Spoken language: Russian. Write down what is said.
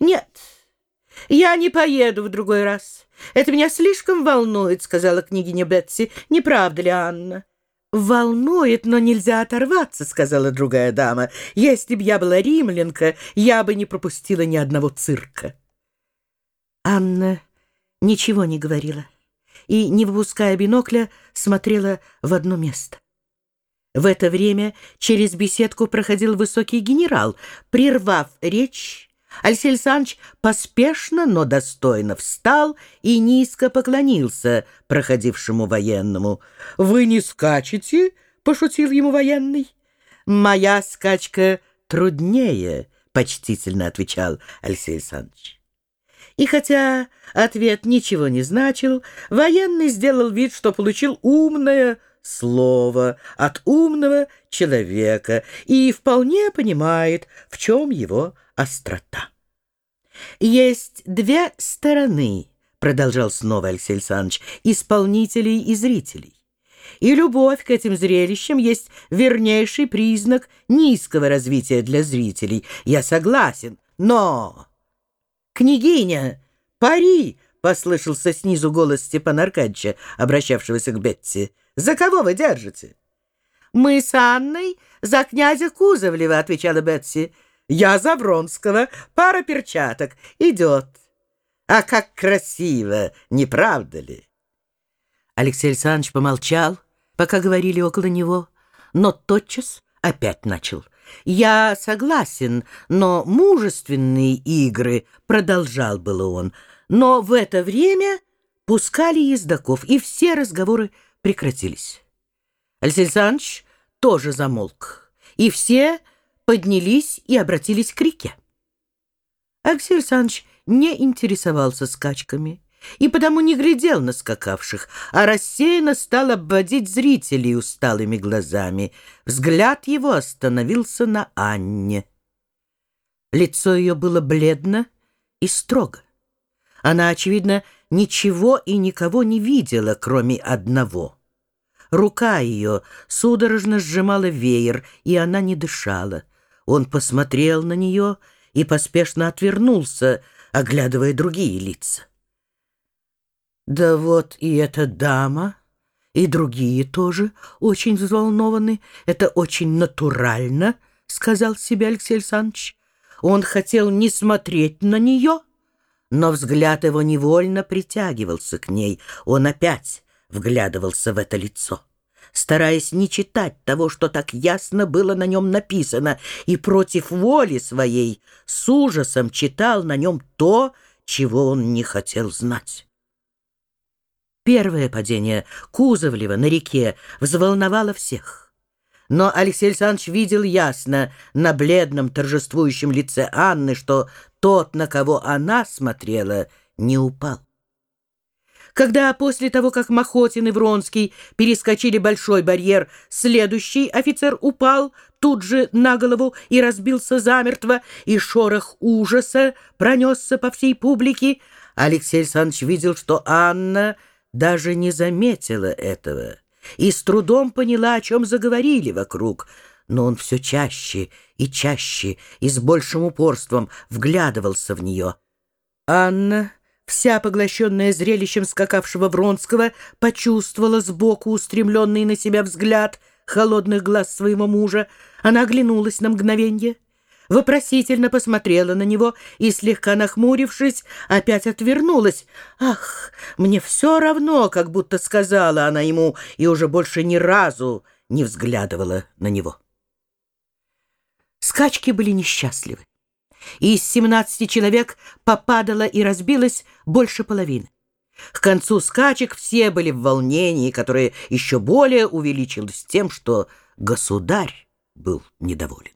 «Нет, я не поеду в другой раз. Это меня слишком волнует», — сказала княгиня Бетси. «Не правда ли, Анна?» «Волнует, но нельзя оторваться», — сказала другая дама. «Если б я была римлянка, я бы не пропустила ни одного цирка». Анна ничего не говорила и, не выпуская бинокля, смотрела в одно место. В это время через беседку проходил высокий генерал. Прервав речь, Алексей Александрович поспешно, но достойно встал и низко поклонился проходившему военному. «Вы не скачете?» — пошутил ему военный. «Моя скачка труднее», — почтительно отвечал Алексей Александрович. И хотя ответ ничего не значил, военный сделал вид, что получил умное слово от умного человека и вполне понимает, в чем его острота. «Есть две стороны», — продолжал снова Алексей Александрович, «исполнителей и зрителей. И любовь к этим зрелищам есть вернейший признак низкого развития для зрителей. Я согласен, но...» «Княгиня, пари!» — послышался снизу голос Степана Аркадьевича, обращавшегося к Бетти. «За кого вы держите?» «Мы с Анной за князя Кузовлева», — отвечала Бетси. «Я за Вронского. Пара перчаток. Идет». «А как красиво, не правда ли?» Алексей Александрович помолчал, пока говорили около него, но тотчас опять начал. «Я согласен, но мужественные игры», — продолжал было он, но в это время пускали ездаков, и все разговоры прекратились. Алексей Александрович тоже замолк, и все поднялись и обратились к реке. Алексей Александрович не интересовался скачками и потому не глядел на скакавших, а рассеянно стал обводить зрителей усталыми глазами. Взгляд его остановился на Анне. Лицо ее было бледно и строго. Она, очевидно, ничего и никого не видела, кроме одного. Рука ее судорожно сжимала веер, и она не дышала. Он посмотрел на нее и поспешно отвернулся, оглядывая другие лица. Да вот и эта дама, и другие тоже очень взволнованы. Это очень натурально, — сказал себе Алексей Александрович. Он хотел не смотреть на нее, но взгляд его невольно притягивался к ней. Он опять вглядывался в это лицо стараясь не читать того, что так ясно было на нем написано, и против воли своей с ужасом читал на нем то, чего он не хотел знать. Первое падение Кузовлева на реке взволновало всех. Но Алексей Александрович видел ясно на бледном торжествующем лице Анны, что тот, на кого она смотрела, не упал. Когда после того, как Махотин и Вронский перескочили большой барьер, следующий офицер упал тут же на голову и разбился замертво, и шорох ужаса пронесся по всей публике, Алексей Александрович видел, что Анна даже не заметила этого и с трудом поняла, о чем заговорили вокруг, но он все чаще и чаще и с большим упорством вглядывался в нее. Анна, вся поглощенная зрелищем скакавшего Вронского, почувствовала сбоку устремленный на себя взгляд холодных глаз своего мужа. Она оглянулась на мгновенье вопросительно посмотрела на него и, слегка нахмурившись, опять отвернулась. «Ах, мне все равно», как будто сказала она ему, и уже больше ни разу не взглядывала на него. Скачки были несчастливы, и из семнадцати человек попадало и разбилось больше половины. К концу скачек все были в волнении, которое еще более увеличилось тем, что государь был недоволен.